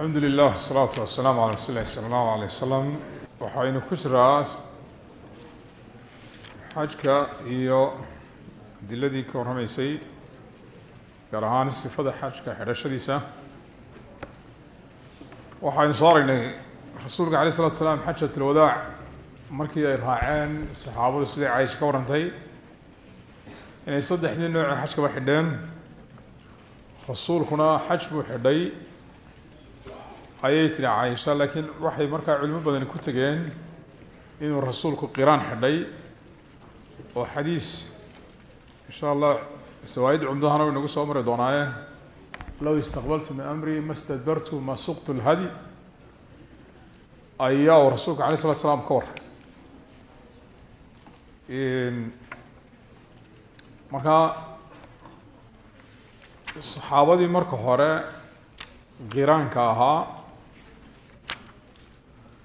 alxamdu lilah wasalaatu wasalaamu calaa rasuuli lahi sala allahu aleyh wasalam waxaynu ku jiraa xajka iyo adiladii ka warramaysay gaar ahaan sifada xajka xidhashadiisa waxaynu soo aragnay rasuulka alay isalatu salaam xajat alwadaac markii ay raaceen saxaabadu siday caysha ka warrantay inay saddexdii nooce xajkaba xidheen. Rasuulkuna xaj buu xidhay ayay tidhi caaisha laakiin waxay markaa culimo badani ku tegeen inuu rasuulku qiraan xidhay oo xadiis insha allah sawaaid cumdahana u inagu soo mari doonaaye. Low istaqbaltu min amri ma stadbartu ma suqtu lhadi ayaa uu rasuulku alay slat slaam ka warray markaa saxaabadii marka hore qiraanka ahaa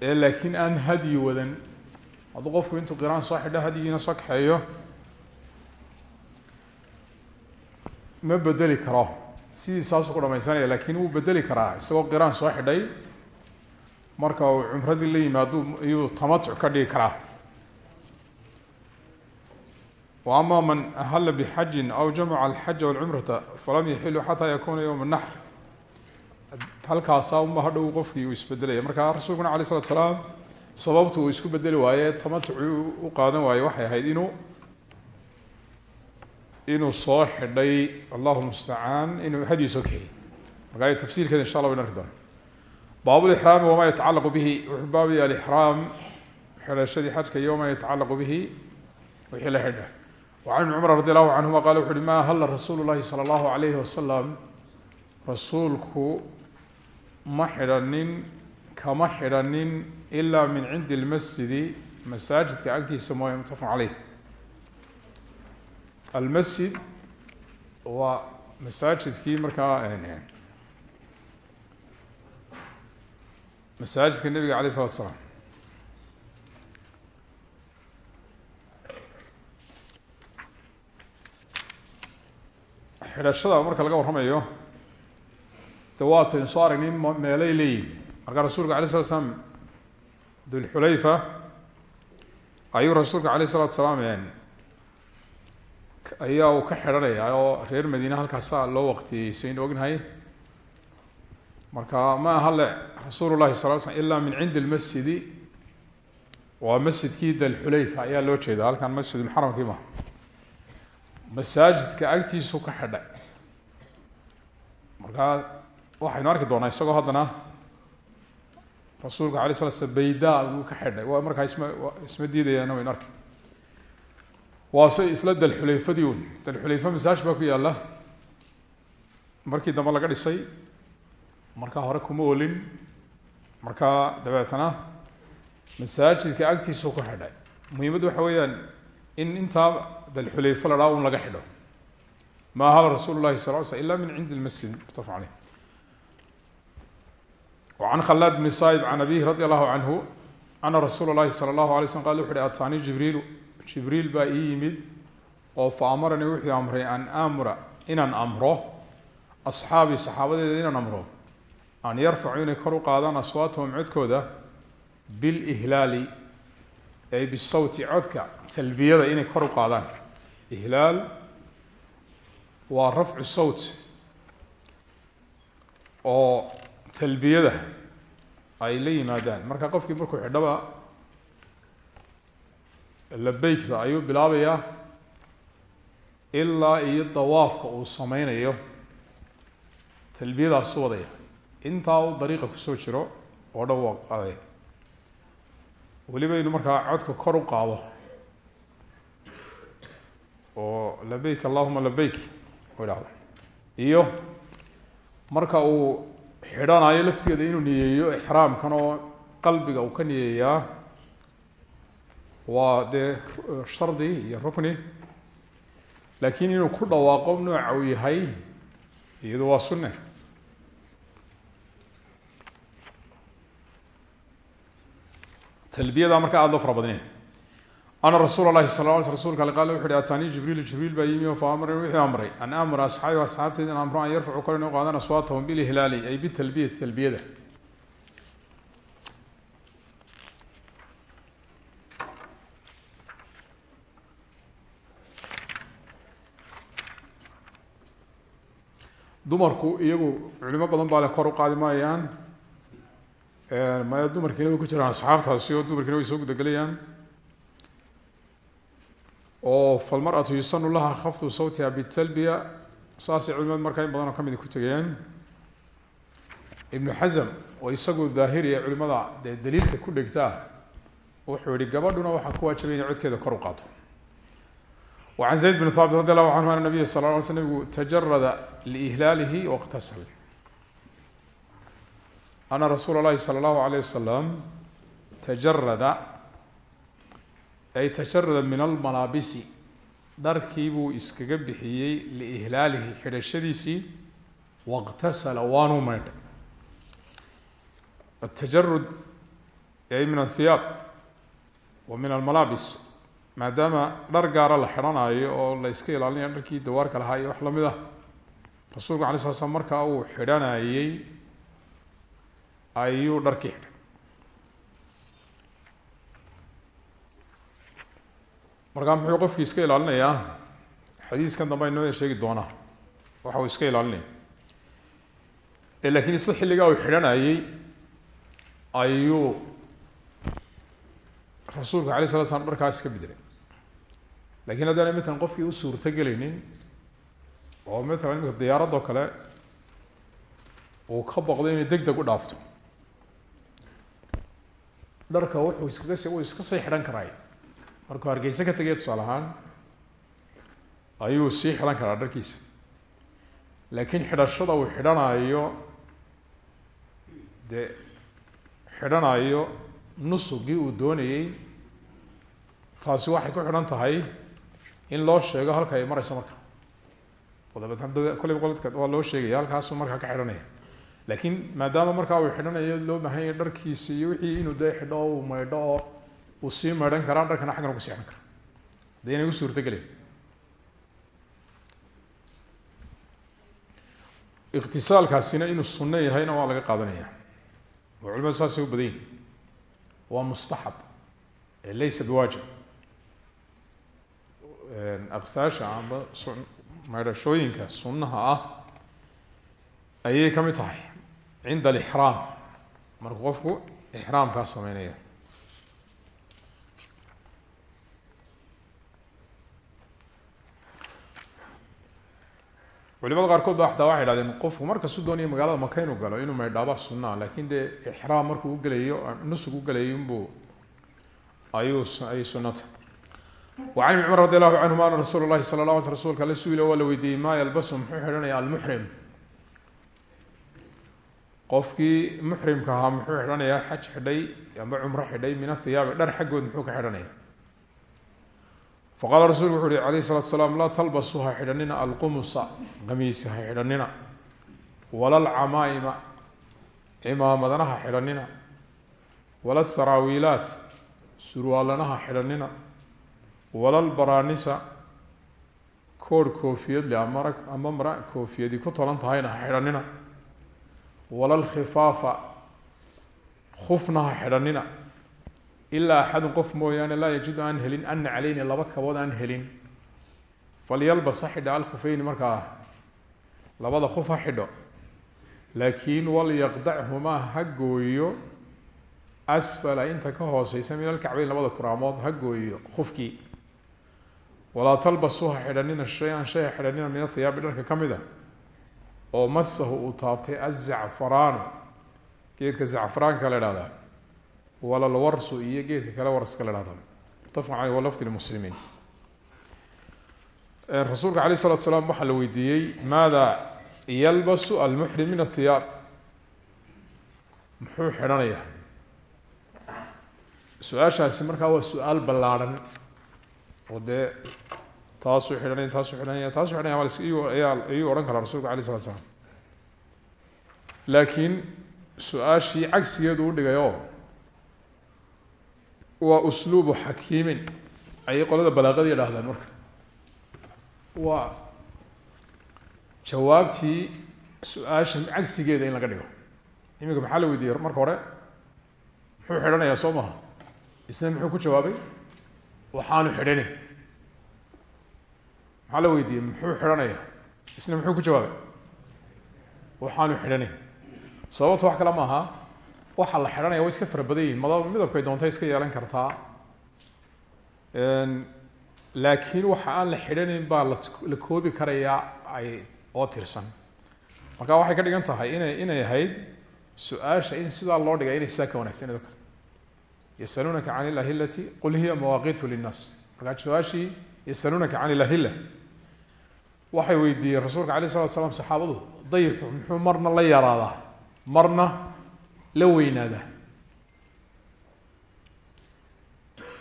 ee laakiin aan hadyi wadan. Hadduu qofku intuu qiraan soo xidho hadyigiina soo kaxeeyo ma bedeli karo. Sidii saasuu ku dhamaysanaya laakiin wuu bedeli karaa isagoo qiraan soo xidhay marka uu cumradii la yimaado iyuu tamatuc ka dhigi karaa. Wa ama man ahalla bixajin aw jamaca alxaja walcumrata falam yaxilu xataa yakuna yowma naxr halkaasaa uma hadhow qofkii uu isbedelaya. Marka rasuulkuna alay slatu salaam sababtu uu isku bedeli waaye tamatuci u qaadan waaye waxay ahayd inuu inuu soo xidhay allahu mustacaan inuu hadyi soo kaxiyey markaa tafsiirkeeda insha allah wayn arki doona baabulixraami wamaa yatacalaqu bihi wuxuu baabaya alixraam xidhashadii xajka iyo wamaa yatacalaqu bihi wixii la xidha. Wacan ibni cumar radi allahu canhuma qala wuxu uhi ma ahalla rasuulu rasuulku ma xidhanin kama xidhanin ilaa min cindi lmasjidi masaajidka agtiisa mooye mutafaq caleyh almasjid waa masaajidkii markaa masaajidka nebiga aleyh isalatu salaam xidhashada marka laga warramayo de waataynu soo aragnay meelay leeyihiin markaa rasuulka alay slatu slaam dulxulayfa ayuu rasuulka aleyh isalatu salaam ayaa uu ka xidhanaya oo reer madiine halkaasaa loo waqtiyey saynu ognahay marka ma aha le rasuulu llahi sal slam ila min cindi lmasjidi waa masjidkii dalxulayfa ayaa loo jeeda halkan masjidulxaramkii maha masaajidka agtiisu ka xidhay markaa waxaynu arki doonaa isagoo haddana rasuulka alay slat slam bayda buu ka xidhay. Waa markaa isma isma diidayaana waynu arki. Waa se isla dalxulayfadii un dalxulayfa masaajid baa ku yaalla. Markii dambe laga dhisay markaa hore kuma olin markaa dabeetana masaajidka agtiisuu ku xidhay. Muhiimaddu waxa weeyaan in intaa dalxulayfo la dhaa un laga xidho. Ma ahala rasuulu llahi sal l sl ila min cindi lmasjid mutafaq caleyh an khalaad بن saaib can abihi radi allahu canhu ana rasuula lahi sala allahu alay slm qal wuxu uhi ataanii jibriilu jibriil baa ii yimid oo fa amaranii wuxuu amray an amura inaan amro asxaabii saxaabadeeda inaan amro an yarfacu inay kor u qaadaan aswaatahum codkooda bilhlaali ay bisawti codka talbiyada inay kor u qaadaan. Ihlaal waa rafcu sawt talbiyada ay la yimaadaan. Marka qofkii markuu xidhaba labeykta ayuu bilaabayaa ilaa iyo dawaafka uu sameynayo talbiyadaasu wadaya. Intaa uu dariiqa ku soo jiro oo dhan waa weliba inuu markaa codka kor u qaado oo labeyk allahuma labeyk u iyo marka uu xidhanayo laftigeeda inuu niyeeyo ixraamkan oo qalbiga uu ka niyeeyaa. Waa dee shardi iyo rukni. Laakiin inuu ku dhawaaqo nooca uu yahay iyadu waa sunne. Talbiyada marka aada loo fara badnay ana rasuul lahi sal l rsulka qaal wuxu hi ataanii jibriilu jibriil baa yimi oo fa amrani wuxuu amray. An amra asxaabi asxaabteed in amro an yarfacu kor inuu qaadaan aswaatahum bilhilaali ay bitalbiyati talbiyada. Dumarku iyagu culimo badan baa le kor u qaadi maayaan. Maya dumarkiina way ku jiraan asxaabtaasi oo dumarkiina way soo gudagelayaan oo falmar-atu yusanu laha khafdu sawtiha bitalbiya saasay culimad markaa in badan oo ka mid ku tegeen. Ibnu xasam oo isagu daahiriya culimada dee daliilka ku dhegta ah wuxuu yihi gabadhuna waxaa ku waajibay inay codkeeda kor u qaato. Wa can zayd bn haabit radi allahu canhu ana nabiya sal ly sl nabigu tajarada liihlaalihi waqtasal ana rasuula llahi sala allahu alayh ay tasharuda min almalaabisi dharkiibuu iskaga bixiyey liihlaalihi xidhashadiisii. Waqtasala waanuu maydhay atajarud ay min ahiyaab wa min almalaabis. Maadaama dhar gaara la xidhanaayo oo la iska ilaalinayo dharkii dawaarka lahaa iyo wax la mid ah. Rasuulku alay sla slam markaa uu xidhanayey ayuu dharkii xidhay. Markaa muxuu qofkii iska ilaalinayaa xadiiskan dambe aynoo sheegi doonaa waxa uu iska ilaalinaya lakiin isla xilligaa uu xidhanayey ayuu rasuulku alay sala slam dharkaas iska bedelay laakiin haddaana matalan qofkii u suurto gelaynin oo matalan imika diyaaradoo kale uu ka boqdo inay deg u dhaafto. Dharka wuxuu iskaga uu iska sii xidhan karaay markuu hargeyse ka tegaya tusaale ahaan ayuu sii xidhan karaa dharkiisa. Laakiin xidhashada uu xidhanaayo dee xidhanaayo nusugii uu doonayey taasi waxay ku xidhan tahay in loo sheego halka ay mareyso marka. Kolleyba qoladka waa loo sheegaya halkaasuu markaa ka xidhanaya. Laakiin maadaama markaa uu xidhanayo loo baahanya dharkiisi iyo wixii inuu dee xidho oo uu maydho oo uu sii maydhan karaa dharkana xaggana ku sii xidhan karaa. Hadda inay u suurto gelin iqtisaalkaasina inuu sunno yahayna waa laga qaadanaya. Oo culimadu saasay u badan yihiin waa mustaxab laysa biwaajib. Aqsaasha amba maydhashooyinka sunnaha ah ayay ka mid tahay. Cinda alixraam markuu qofku ixraamkaa sameynaya culimada qaarkood ba xataa waxay idhahdeen qofku markastuu doonaya magaalada maka inuu galo inuu maydhaaba sunaa laakiin dee ixraam markuu u gelayo nusug u gelayo inbuu ayuuay sunata wa can ibni cumar radi allahu canhuma ana rasuul lahi sala la rasulka ala suila waa la weydiiyey yalbasu muxuu xidhanaya almuxrim qofkii muxrimka ahaa muxuu xidhanayaa xaj xidhay amba cumro xidhay min athiyaabi dhar xaggood muxuu ka xidhanaya faqaala rasuulku wuxu uhi alayh salatu salaam laa talbasuu ha xidhanina alqumusa qamiisa ha xidhanina wala alcamaaima cimaamadana ha xidhanina wala saraawiilaat surwaalana ha xidhanina wala albaraanisa koodh koofiyadle amara ama mara koofiyadii ku tolan tahayna ha xidhanina wala alkhifaafa khufna ha xidhanina ilaa axadun qof mooyaane laa yajidu aan helin ana caleyni laba kabood aan helin. Falyalbas ha xidha alkhufeyni markaa labada kuf ha xidho. Laakiin walyaqdachumaa ha gooyo. Asfala inta ka hooseysa min alkacbeyn labada kuraamood ha gooyo kufkii walaa talbasuu ha xidhanina shay-an shay ha xidhanina min athiyaabi dharka ka mid a oo masahu uu taabtay azacfaraanu geedka zacfaraanka la ihahdaa walalwarsu iyo geedka kale warska la hahda mutafaq aleyh walafdi lmuslimiin rasuulka alayh الsalatu salaam waxaa la weydiiyey maada yalbasu almuxrim min athiyaab muxuu xidhanaya? Su'aashaasi markaa waa su'aal ballaarhan oo dee taasuu xidhanaya taasuu xidhanaya taasuu xidhanaya ayaa ayuu odhan karaa rasulka alay slat slam laakiin su'aashii cagsigeedu waa usluubu xakiimin. Ayay qolada balaaqada yidhaahdaan marka. Waa jawaabtii su'aasha cagsigeeda in laga dhigo. Iminka maxaa la weydiiyey marka hore? Muxuu xidhanayaa soo maha? Isna muxuu ku jawaabay? Waxaanu xidhanin maxaa la weydiiyey? Muxuu xidhanayaa? Isna muxuu ku jawaabay? Waxaanu xidhanayn sababta wax kale maaha waxa la xidhanaya way iska fara badan yihiin mad midabkay doontay iska yeelan kartaa laakiin waxa aan la xidhanayn baa la koobi karayaa ay oo tirsan. Marka waxay ka dhigan tahay inay inay ahayd su'aasha in sidaa loo dhigay inay sidaa ka wanagsaneed o kale yasaluunaka can ilahilati qul hiya mawaaqitu linnaas markaa su'aashii yasaluunaka can ilahila waxay weydiiyeen rasuulka alay slatu slam saxaabadu dayixu muxuu marna la yaraadaa? Marna la weynaadaa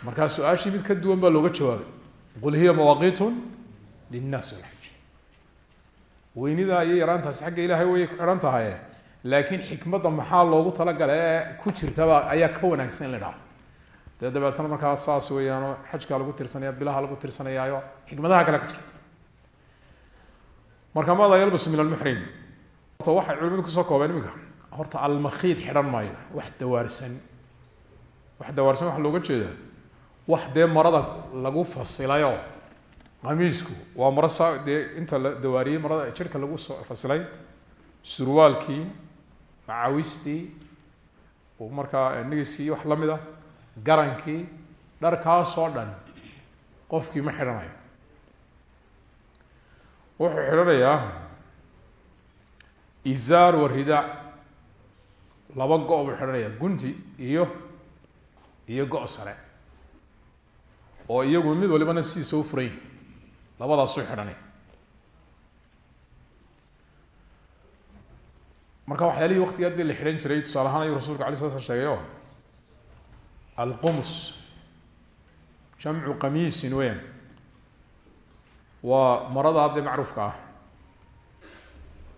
markaa su'aashii mid ka duwan baa looga jawaabay. Qul hiya mawaaqitu linnaas walxaj weynidaa iyo yaraantaasi xagga ilaahay way ku xidhan tahay. Laakiin xikmadda maxaa loogu talagala ee ku jirtaba ayaa ka wanaagsan la dhaho. Dee dabeetana markaa saas weeyaano xajkaa lagu tirsanaya bilaha lagu tirsanayaayo xikmadaha kale ku jira. Marka maada yalbasu min almuxrim waxay culimadu ku soo koobeen iminka horta almakhiid xidhan maayo. Wax dawaarsan wax dawaarsan waxaa looga jeedaa wax dee marada lagu fasilayoo qamiisku waa maro saa dee inta la dawaariyey marada jirhka lagu soo fasilay surwaalkii macawistii markaa nigiskii iyo wax la mid a garankii dharkaasoo dhan qofkii ma xidhanayo wuxuu xidhanayaa izaar wa rida laba go- buu xidhanaya gunti iyo iyo go- sare. Oo iyagu mid walibana sidiisa u furan yahi labadaasuu xidhanaya marka waxyaalihii waktiga adii la xidhan jiray tusaale ahaan ayuu rasulka alay sla sl sheegay o alqumus jamcu qamiisin weyan waa maradaa dee macruufka ah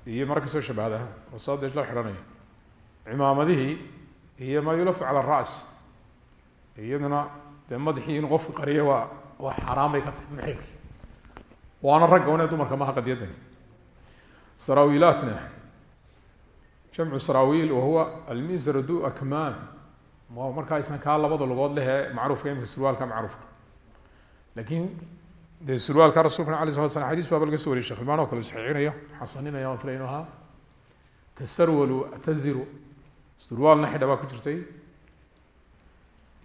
iyo mara ka soo shabahda oo saa dee xidhanayo cimaamadihii iyo ma yulafu cala ras iyaduna dee madaxii in qofka qariya waa waa xaaraan bay ka tahay muxrimki waana ragga one dumarka maha qadiyadani saraawiilaatna jamcu saraawiil wahuwa almisr du akmaan ma markaa isna kaa labada lugood leh ee macruufka imika surwaalka macruufka. Laakiin dee surwaalka rasulkana ala sala slam xadis baaba laga so wariy shekh ilmaan oo kale surwaalna xidha baa ku jirtay.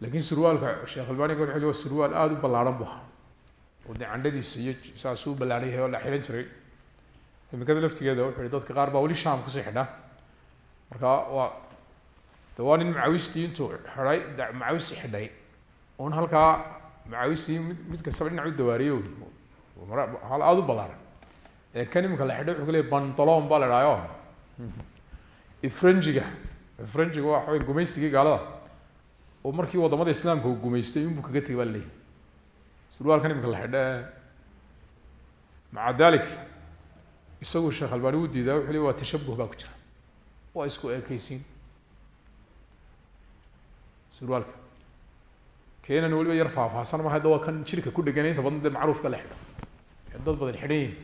Laakiin surwaalka sheekh ilmaani ga waa surwaal aada u ballaaran bu ahaa. Oo dee candhadiisa iyo saasuu ballaaran yahay oo la xidhan jiray. Imikada laftigeeda wuxu hi dadka qaar baa weli shaam ku sii xidha. Marka waa de waa nin macawistii intuu xidhay xidhay. Un halkaa macawistii mid mid kastaba dhinac u dawaariyo. Hal aada u ballaaran. Ee kan la xidhay wuxuu ka leey bantalon baa ifranjiga waa waxaway gumaystigii gaalada. Oo markii waddamada islaamka uu gumaystay inbuu kaga tegay baa surwaalkan imika la xidha maca isagu sheekh albaani u diidaa wuxuu le waa tashabuh ku jira. Waa isku ekeysiin surwaalka. Keenan weliba yar faahfaahsan ma hadda waa kan jirka ku dhegan inta badan dee macruufka la xidho. Dad badan xidhan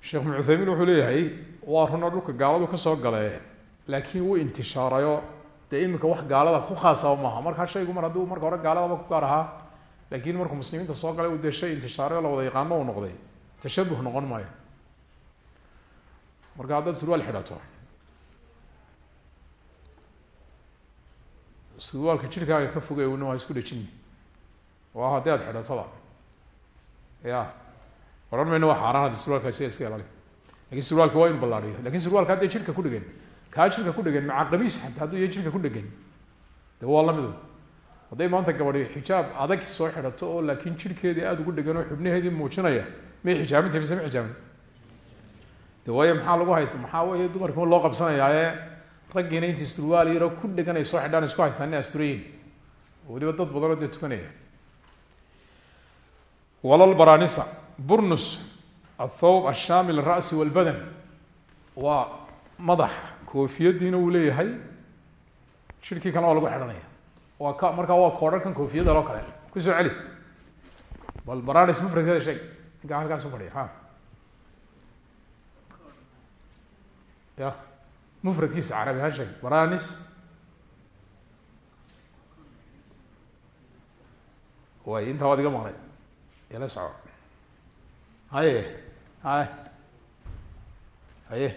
sheekh ibnu cuthaymiin wuxuu leeyahay waa runa dhulka gaaladu ka soo galee laakiin wuu intishaarayo. Dee imika wax gaalada ku khaasaba maaha. Markaa shaygu mar hadduu marka hore gaaladaba ku gaar ahaa laakiin markuu muslimiinta soo galay uu dee shay oo la wada yaqaano uu noqday. Tashabuh noqon maayo. Marka haddaad surwaal xidhato. Surwaalka jirkaaga ka fogey una waa isku dhejin. Waa haddii aad xidhatoba ya odhan mayno waa xaaraan haddi surwalka iska ilaali laakiin surwaalka waa inu ballaariyo. Lakin surwalka haddii jirka ku dhegan kaa jirka ku dhegan maca qamiis xataa hadduu ya ku dhegan de waa hadday maanta gabadhi xijaab adag soo xidhato oo laakiin jirkeedii aada ugu dhegan oo xubnaheedii muujinaya may xijaabinta mise ma xijaabin? De waayo maxaa lagu haysta maxaa wey dumarkima loo qabsanayaaye? Raggiina intii surwaal yaroo ku dhegan ay soo xidhaan isku haystaan inay asturayin weliba dad badanoo dee tukanaya. Walalbaranisa burnus athawb ashaamil ara'si walbadan waa koofiyadiina uu leeyahay shirkii kalena waa lagu xidhanaya. Waa ka markaa waa koodharkan koofiyada loo kale. Kusoo celi. Bal baranis mufradkeeda sheeg. Ninkaa halkaas u fadhiya ha. Ya. Mufradkiisa carabi ha sheeg. Baranis way intaa waad iga maqnay ila soco haye. Hay haye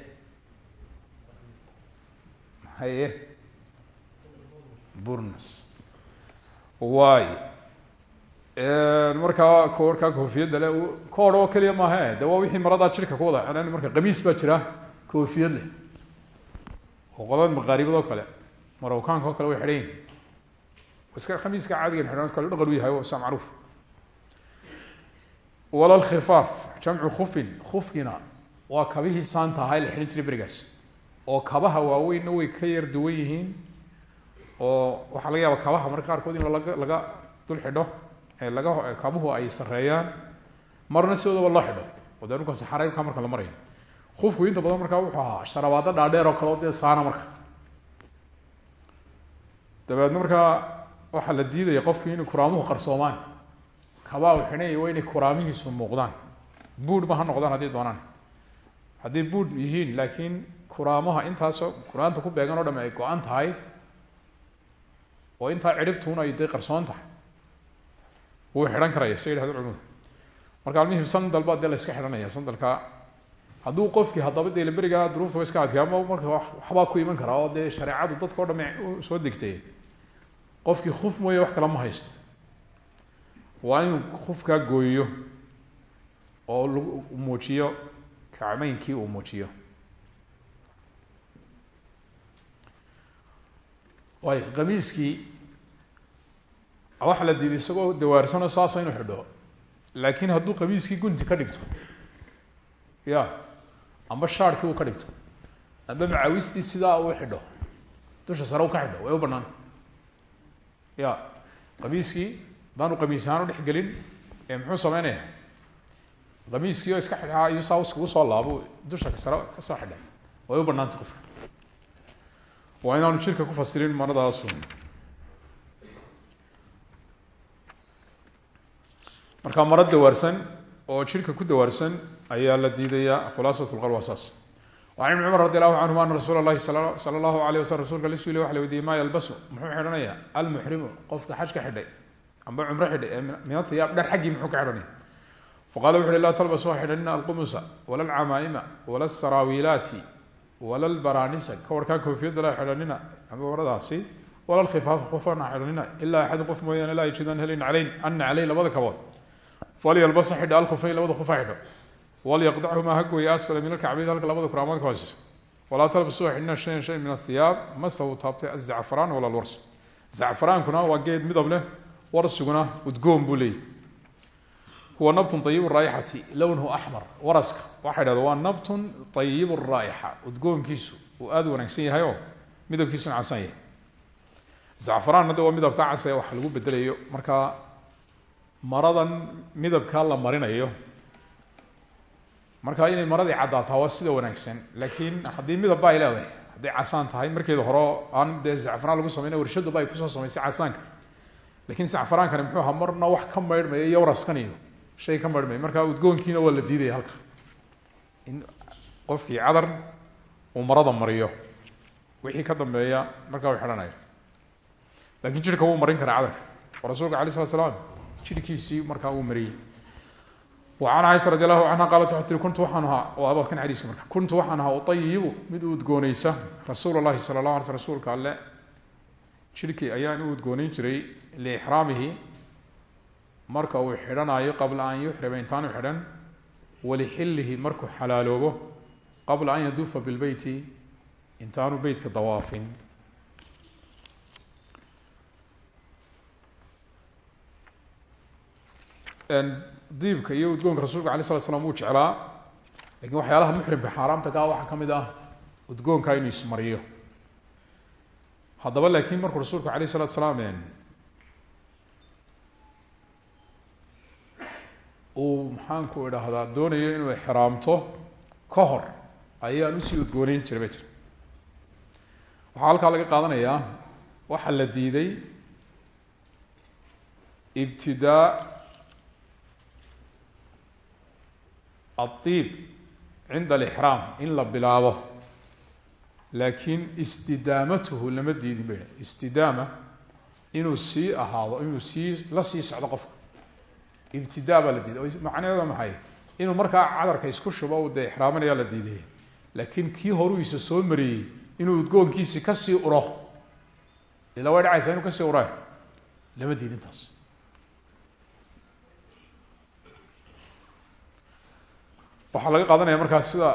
haye. Burnas waay markaa koorkaa koofiyadda le koor oo keliya maahe de waa wixii maradaa jirka ku wada xidhan marka qamiis baa jira koofiyad leh. Oo qolada maqaaribadoo kale. Marowkaanka oo kale way xidhan yihiin iska khamiiska caadigan xidhan kale dhaqan u yahay sa macruuf. Wala lkhifaaf jamcu khufin khufkina waa kabihii saanta ahaa la xidhan jiray berigaas oo kabaha waaweynna way ka yar duwan yihiin oo waxaa laga yaaba kabaha marka qaarkood in laga laga dul xidho laga kabuhu ay sareeyaan marna sidoodaba loo xidho. Oo dee dhulka saxareybka marka la marayo kufku inta badan markaa wuxuu ahaa sharabaado dhaadheer oo kale o dee saana marka. Dabeedna markaa waxaa la diidaya qofki inay kuraamuhu qarsoomaan kabaa u xidhanya waa inay kuraamihiisu muuqdaan. Buud ma ha noqdaan haddii doonaan. Hadday buud yihiin laakiin kuraamaha intaasoo kuraanta ku beegan o dham ay go-an tahay oo intaa cidhibtuun ay dee qarsoon tahay. Wuu xidhan karaya sa yidhahdo culimadu marka almuhim sandal baa dee la iska xidhanaya sandalka. Hadduu qofkii haddaba dee berigaa duruufta iska adkay ama marka waxbaa ku iman karaa oo dee shareecadu dadka o dham soo degtay qofkii kuf mooye wax kale ma haysto. Waa inuu kufkaa gooyiyo oo muujiyo kacmeynkii uu muujiyo waay qamiiskii waxa la diiday isagoo dawaarsano saasa inuu xidho. Laakiin hadduu qamiiskii gunti ka dhigto ya amba shaarkii uu ka dhigto amba macawistii sidaa uu xidho dusha sare u ka xidho way u banaanta ya qamiiskii haddaanu qamiis ahaan u ee muxuu sameynaya? Qamiiskii oo iska xidhaa iyo saa soo laabo dusha sare ka soo xidha way u banaantay qofka waa inaanu jirka ku fasirin maradaasu markaa maro dawaarsan oo jirka ku dawaarsan ayaa la diidayaa khulaasat lqol waa saas an ibni cumar radi allahu canhuma ana rasuula lahi sala rasulka la suliy waxa la weydiiyey yalbasu. Muxuu xidhanaya almuxrimu qofka xajka xidhay amba cumro xidhay ee min dhar xaggii muxuu ka xidhanaya faqala wuxu uhi laa talbasu ha xidhanina alqumusa wala alcamaa'ima wala asaraawiilaati wala lbaranisa kawarkaa koofiyadda la xidhanina amba waradaasi wala lkhifaafa qofaan ha xidhanina ilaa axadin qof mooyaane laa yajidan helin caleyn ana caleyh labada kabood. Falyalbasa xidho alkufayn labada kufa xidho. Walyaqdachumaa ha gooya asfala min alkacbayn halka labada kuraamood ka hooseysa walaa talbasu ha xidhina shayan shay min athiyaab masahu taabtay azacfaraan wala lwars zacfaraankuna waa geed midab leh warsiguna udgoon buu leeyahy huwa nabtun ayibu raaixati lownuhu axmar waraska. Waxaa idhahda waa nabtun ayibu raaixa udgoonkiisu uu aada u wanaagsan yahay oo midabkiisuna casan yahay. Zacfaraanna de waa midabka casa wax lagu bedelayo markaa maradan midabkaa la marinayo marka inay maradii caddaataa waa sida wanaagsan. Laakiin haddii midabba ay leedahay hadday casaan tahay markeeda hore aan dee zacfaraan lagu sameynay warshaduba ay ku soo samaysay casaanka. Lakiin zacfaraankani muxuu ahaa wax ka maydhmaya iyo shay ka marhmay markaa udgoonkiina waa la diidaya halka in qofkii cadar uu marada mariyo wixii ka dambeeya markaa u xidhanaya laakiin jirhka wuu marin karaa cadarka oo rasuulka alay slat slaam jirhkiisii markaa uu mariyey an caaisha radi allahu canha qaalat waxay tii kuntu waxaan ahaa abaad kan xadiiska marka kuntu waxaan ahaa uayibu mid u udgoonaysa rasuul allahi sala la ala sl rasuulka alle jirhkii ayaan u udgoonayn jiray liixraamihi marka uu xidhanaayo qabla an yuxrima intaanu xidhan walixilihi markuu xalaaloobo qabla an yaduufa bilbeyti intaanu beytka dawaafin. Diibka iyo udgoonka rasulka alay slat slam wuu jeclaa laakiin waxyaalaha muxrimka xaaraamta kaa waxaa ka mid ah udgoonka inuu ismariyo. Haddaba laakin markuu rasuulku alayh salatu salaam uu maxaanku idhaahdaa doonayo inuu ixraamto ka hor ayaan u sii udgooneyn jiray ba jir waxaa halkaa laga qaadanayaa waxaa la diiday ibtidaa aiib cinda alixraam in la bilaabo. Laakiin istidaamatuhu lama diidin bay istidaama inuu sii ahaado inuu sii la sii socdo qofka ibtidaa la diiday. Macnaheedu maxay? Inuu markaa cadarka isku shubo u dee ixraamanaya la diiday laakiin kii horuisa soo mariyey inuu udgoonkiisi ka sii uro. Ila way dhacaysaa inuu ka sii ure lama diidin taas waxaa laga qaadanaya markaas sida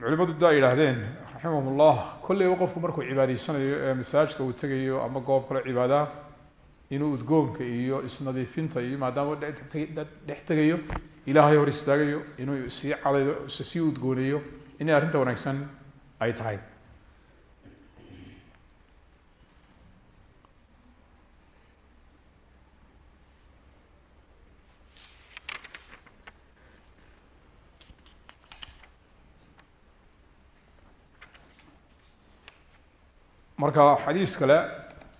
culimadu da ay yidhaahdeen raximahum ullah kolleyba qofku markuu cibaadeysanayo ee masaajidka uu tegayo ama goob kale cibaadaha inuu udgoonka iyo isnadiifinta iyo maadaama dhex tegayo ilaahay hor istaagayo inuu sii cadaydo sii udgooneeyo inay arrinta wanaagsan ay tahay. Marka xadiis kale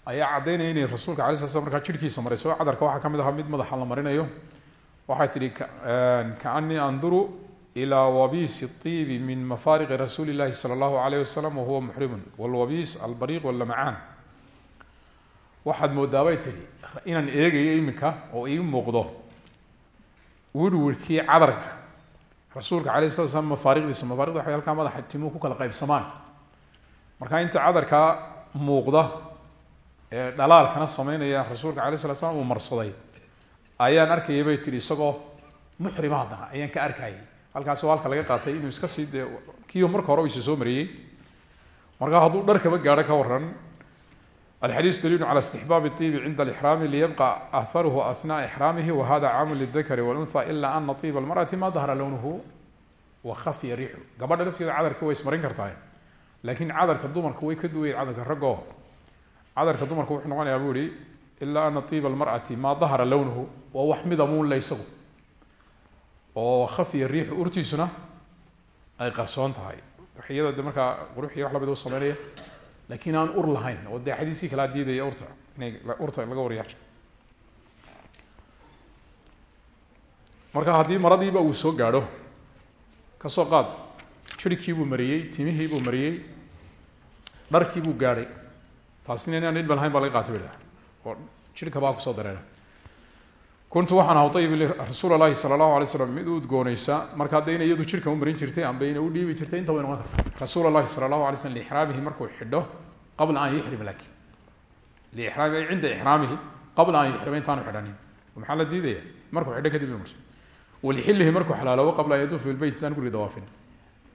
ayaa caddaynaya inay rasuulka alay sla slam markaa jirhkiisa marayso cadarka waxaa ka mid mid madaxa la marinayo. Waxay tihi kaanii anduru ilaa wabiisi iibi min mafaariqi rasuuli llahi sala allahu alayh wasalam wahuwa muxrimun walwabiis albariiq wallamacaan waxaad moodaabay tihi inaan eegayo iminka oo ii muuqdo. Wirwirkii cadarka rasuulka alayh slat slam mafaariqdiisa mafaariqda waxay halkaa madaxa timuhu ku kala qaybsamaan. Marka inta cadarkaa muuqda dhalaalkana sameynaya rasuulka alay slat slam uu marsaday. Ayaan arkayay bay tihi isagoo muxrimaadana ayaan ka arkayay. Halkaas waa halka laga qaatay inuu iska sii dee kii hore isa soo mariyey. Markaa hadduu dharkaba gaadho ka waran alxadiisu daliilu cala istixbaabi iibi cinda alixraami liyabqa aharuhu asnaa ixraamihi wa hada caamun lidakari walunha ila ana iiba almar'ati ma dahara lownuhu wa khafiya riixu. Gabadha lafteeda cadarka way ismarin kartaa laakiin cadarka dumarka way ka duwayen cadarka dumarka wuxuu noqonayaa bu ihi ilaa ana iiba almarأati maa dahara lownuhu waa wax midamuunle isagu. Oo khafiya riixu urtiisuna ay qarsoon tahay. Waxiyada de markaa wax la mid u sameynaya laakiin aan ur lahayn oo dee xadiiskii kalaa diidaya urta inay urta laga warya marka haddii maradiiba uu soo gaadho ka soo qaad jirhkiibuu mariyey timihiibuu mariyey dharkiibuu gaadhay taasina inaan ilba lahayn baa laga qaatay ba oo jirhka baa ku soo dareera. Kuntu waxaan ahaa ayib rasuul lahi sala allahu alay slam mid u udgooneysa marka hadda iyadu jirka u marin jirtay amba ina u dhiibi jirtay inta way noqon karta rasuul lahi sala allahu alay markuu xidho qabla an yuxrima laakiin liiraami ay cinda ixraamihi qabla an yuxrima intaanu xidhanin. Maxaa la diidaya markuu xidho kadib inu marso walixilihi markuu xalaaloobo qabla an yaduufa bilbeyt intaan guriga dawaafin.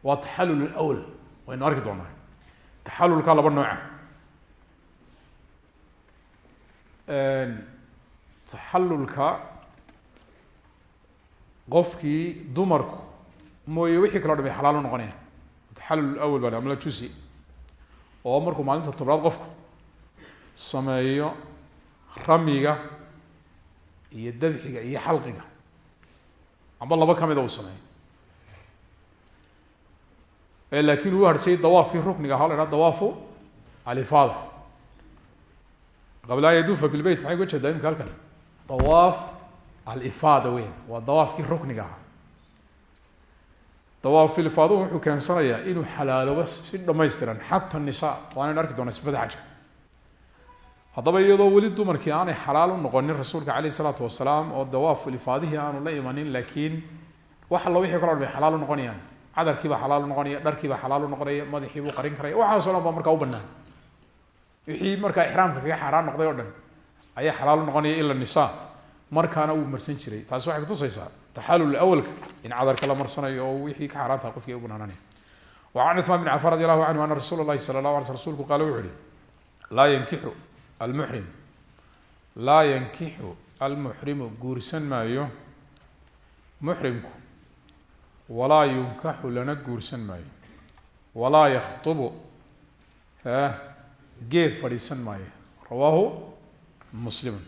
Waa taxalul awl waynu arki doonaa. Taxalulka laba nooca taxalulka qofkii dumarku mooye wixii kaloo dham ay xalaal u noqonayaan. Taxalul awal baa amla jusi oo markuu maalinta tobnaad qofku sameeyo ramiga iyo dabxiga iyo xalqiga amba laba ka mida uu sameeyo. Laakiin uu harsayay dawaafkii rukniga ahaa la haha dawaafu alifaada qabla an yaduufa bilbeyt maxay uga jeedaa imika halkan dawaaf alifaada weyn waa dawaafkii rukniga ahaa dawaafilifaadu wuxuu keensanayaa inuu xalaaloobo si dhamaystiran xata nisa waanaynu arki doonaa sifada xajka haddaba iyadoo weli dumarkii aanay xalaal u noqonin rasuulka caleyh isalaatu wasalaam oo dawaafulifaadihii aanu la imanin laakiin wax allo wixii kalo dhan bay xalaal u noqonayaan cadarkiibaa xalaal u noqonaya dharkiibaa xalaal u noqonaya madaxiibuu qarin karaya waxaaso dhan baa markaa u banaan wixii markaa ixraamka kaga xaaraan noqday o dhan ayaa xalaal noqonaya ila nisa markaana wuu marsan jiray. Taasi waxay kutusaysaa taxalul awalka in cadarka la marsanayo oo wixii ka xaaraantaha qofkii ay u banaananaya wa can cuثmaan bn cafan radi allahu canhu ana rasuula lahi sala lah ala sl rsulku qaale wuxu uhi laa yankixu almuxrim laa yankixu almuxrimu guursan maayo muxrimku walaa yunkaxu lana guursan maayo. Walaa yakhطubu geed fadhiisan maayo rawaahu muslimu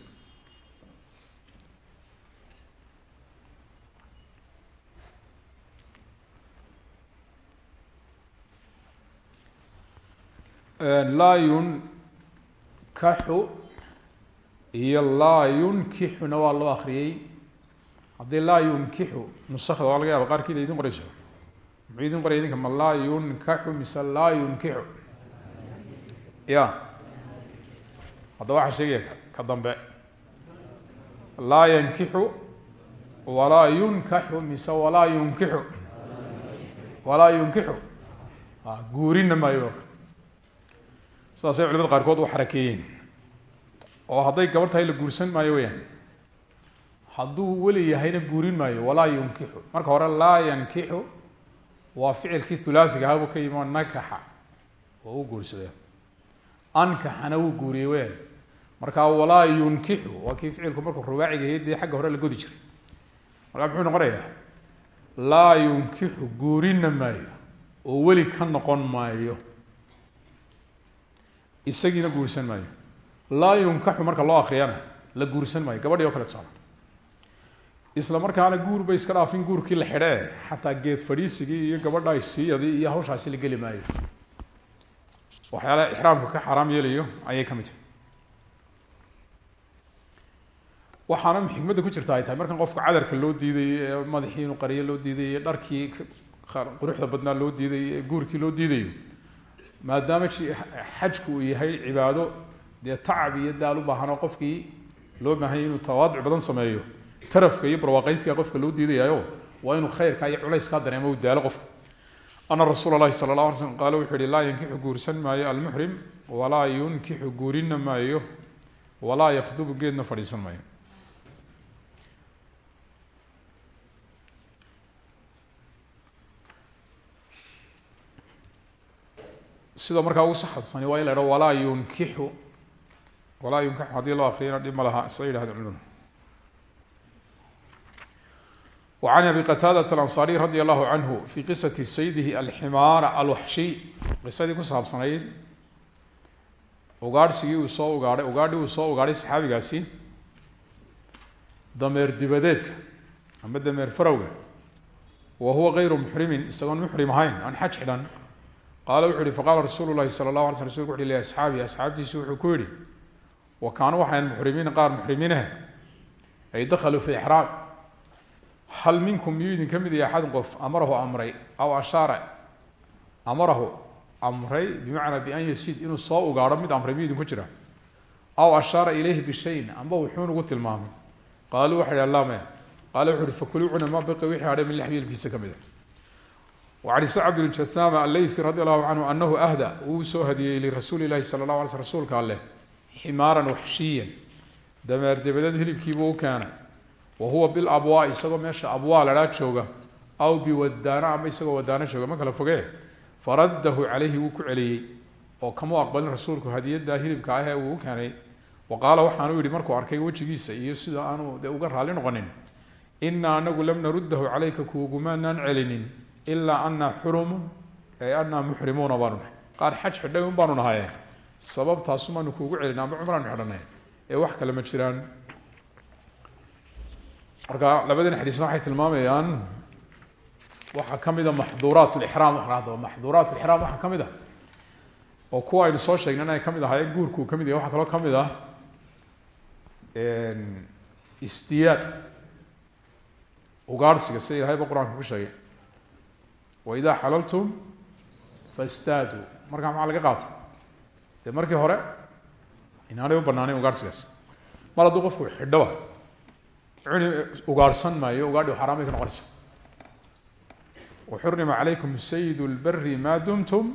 laa yunkaxu iyo laa yunkixuna waa loo akriyey haddii laa yunkixu nusakda waa laga yaaba qaarkiina idin qorayso muxuu idin qoraya idinka ma laa yunkaxu mise laa yunkixu ya. Hadda waxaa sheegaya ka dambe. Laa yankixu walaa yunkaxu mise walaa yunkixu walaa yunkixu guurina maayo sidaasay culimada qaarkood u xarakeeyeen. Oo hadday gabar tahay la guursan maayo weyaan hadduu weli yahayna guurin maayo walaa yunkixu marka hore laa yankixu waa ficilkii hulaasiga ahaa buu ka yimi nakaxa. Oo u guursadee ankaxana wuu guuriyey weyaan markaa walaa yunkixu waa kii ficilku markuu rubaaciga yahay dee xagga hore la godi jiray. Markaa muxuu noqonayaa? Laa yunkixu guurina maayo. Oo weli ka noqon maayo. Isagiina guursan maayo. Laa yunkaxu marka loo akriyana la guursan maayo. Gabadhii oo kale tusaala isla markaana guur bay iska dhaafin guurkii la xidhee xataa geed fadhiisigii iyo gabadha iyo hawshaasi la geli maayo waxyaalaha ixraamka ka xaaraam yeelayo ayay ka mid tahay. Waxaana xikmadda ku jirta ay tahay markan qofka cadarka loo diidayey ee madaxii inuu qariyo loo diidayo dharkii quruxda badnaa loo diidayo guurkii loo diidayo maadaama xajku uu yahay cibaado dee tacab iyo daal u baahanoo qofkii loo baahanya inuu tawaaduc badan sameeyo tarafka iyo barwaaqaysiga qofka loo diidayayo waa inuu khayrka iyo culayskaa dareemo u daalo qofka ana rasuula lahi sala la ala slm qaale wuxuu yihi laa yankixu guursan maayo almuxrim walaa yunkixu guurina maayo walaa yakhdubu geedna fadhiisan maayo. Sida markaa ugu saxadsani waa in la hahdo walaa yunkixu walaa yunkixu haddii loo akriyana dhib ma laha yidhahdeen culimadu وعن أbي qتاadة الأنصاrي radي الlه عanه في qisaة saydihi alximaar alwaxshiy qisadii ku saabsanayd ugaadhsigii uu soo ugaadhay ugaadhii uu soo ugaadhay saxaabigaasi dameer dibadeedka ama dameer farowga wa huwa غayru mxrimin isagoon muxrim ahayn aan xaj xidhan qaala wuxu uhi faqala rasuulu الlahi salى الlaه alay sl rsulku uhi liasxaabi asxaabtiisi wuxuu ku yihi wa kaanuu waxayn muxrimiina qaar muxrimiinah ay dakaluu fi xraam hal minkum miyuu idin ka mid yahay axadun qof amarahu amray aw ashaara amarahu amray bimacnaa bian yasiid inuu soo ugaadho mid amray miyuu idinku jira aw ashaara ilayhi bishayin amba wuxuun ugu tilmaamay qaaluu waxa yidhi maya qaala wuxu uhi ma baqi wixii hadhay min laxmi hilkiisa ka mida wacan sacd bn jasaama alleysi radi allahu ahda uu soo hadiyey lirasuuli ilahi sala lah alay sl rasuulka alleh ximaaran waxshiyan dameer dabadeed hilibkiibuu u keenay wa huwa bilabwaa isagoo meesha abwaa ladhaa jooga aw biwadaana ama isagoo wadaano jooga ma kala fogee faraddahu calayhi wuu ku celiyey oo kamau aqbalin rasuulku hadiyadda hilibka ah ee uu keenay. Wa qaala waxaanuu yihi markuu arkay wejigiisa iyo sida aanu dee uga raalli noqonin inaa anagu lam naruddahu calayka kuugumaanaan celinin ilaa anaa xurumun ee anaa muxrimuuna baanu qaar xaj xidhay un baanu nahaye sababtaasumaanu kuugu celin amba cumraanu xidhanay. Ee wax kale ma jiraan marka labadina xadiisna waxay tilmaamayaan waxaa ka mid a maxduuraat lixraam waxaado maxduuraat lixraam waxaa ka mid a oo kuwa aynu soo sheegnay inay ka mid ahaayeen guurkuu ka mid yahay waxaa kaloo ka mid ah istiyaad. Ugaarhsiga sida ilahayba qur'aanka ku sheegay. Waidaa xalaltum fastaaduu. Markaa maxaa laga qaatay? Dee markii hore inaanay u banaanayn ugaarhsigaas mar hadduu qofku xidhoba ugaarhsan maayo ugaadhi xaaraan bay ka noqonaysa waxurima calaykum sayid lberi maa dumtum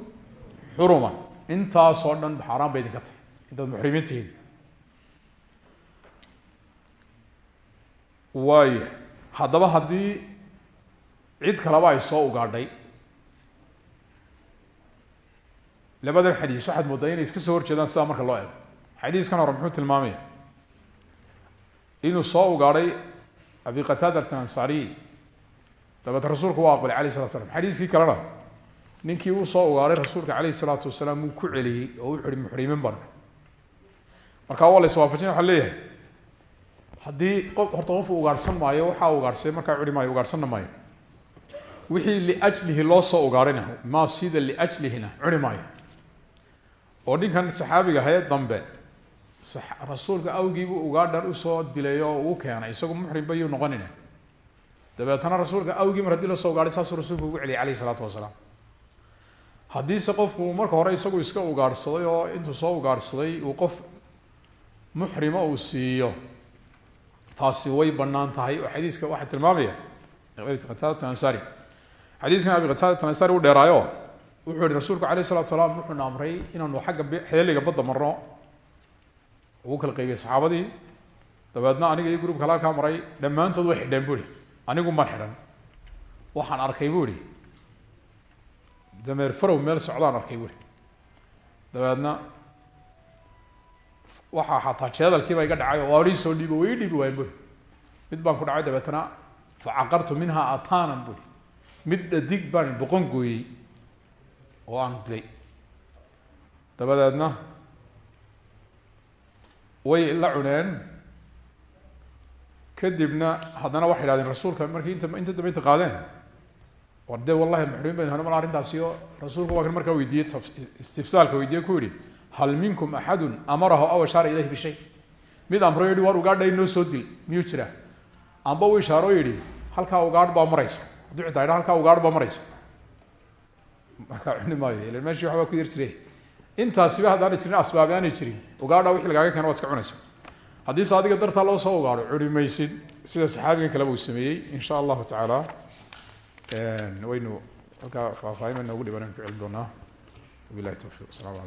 xuruman intaasoo dhan xaaraan bay idinka tahay intaad muxrimiin tihiin waaya haddaba cid kaleba ay soo ugaadhay labadan xadiis waxaad moodaa inay iska soo horjeedaan sidaa marka loo eego xadiiskan hore muxuu tilmaamaya inuu soo ugaadhay abi qataadat ansariy dabeet rasuulku waa aqbalay alayh salatu slam xadiiskii kalena ninkii uu soo ugaadhay rasuulka alayh salaatu wasalaam wuu ku celiyey oo wuxu uhi muxrimin ban markaa waa la iswaafajin waxa leeyahay haddii qof horta qofku ugaadhsan maayo waxaa ugaadhsay markaa cuni maayo ugaadhsanna maayo. Wixii liajlihi loo soo ugaadhayna maa sida liajlihina cuni maayo. Oo ninkan saxaabiga haye dambe rasuulka awgiibuu ugaadhan u soo dilay oo uu keenay isagu muxrim bayuu noqonina dabeetana rasuulka awgii mar haddii loo soo ugaadhay saasuu rasuulku ugu celiyay alayh isalaatu wasalaam. Haddiise qofku marka hore isagu iska ugaadhsaday oo intuu soo ugaadhsaday uu qof muxrima uu siiyo. Taasi way bannaan tahay oo xadiiska waxaa tilmaamaya qataadat ansari xadiiskan abi qataadat ansari u dheeraayo. Wuxuu yihi rasuulku alayh isalatu salaam wuxuuna amray inaanu xagga xeeliga badda marno ugu kala qaybiyey saxaabadii. Dabeedna aniga iyo grubka halkaa maray dhammaantood way xidheen bu anigu man xidhan. Waxaan arkay bu ihi farow meel socdaan arkay bu ihi dabeedna waxaa xataa jeedalkiiba iga dhacay oo waadhii soo dhiibo way dhiibi waayen bui mid baan ku dhacay dabeetna facaqartu minha atanan bui mid dhadig baan boqon gooyey oo aan dilay. Dabadeedna way la cuneen. Kadibna haddana waxay idhahdeen rasuulka markii inta inta dambe inta qaadeen. War dee wallahi maxrumin baynu hano mal arrintaasi oo rasuulku waa kan markaa weydiiyey istifsaalka weydiiye ku yihi hal minkum axadun amarahu aw ashaara ilayhi bishay mid amro yihi war ugaadha inoo soo dil. Miyuu jira? Amba u ishaaroo yihi halkaa ugaadh baa maraysa hadduu xitaa idha halkaa ugaadh baa maraysa markaa cuni maayo ilan meeshii ku yar intaasiba haddaanay jirin asbaabi aanay jirin. Ugaadha wixii lagaaga keeno waad iska cunaysa. Haddiise adiga dartaa loo soo ugaadho cuni maysid sida saxaabigan kaleba uu sameeyey in sha allahu tacaala. Waynu halkaa faahfaahin noogu dhiban aynu ku celin doonaa wabilahi towfiq asalamu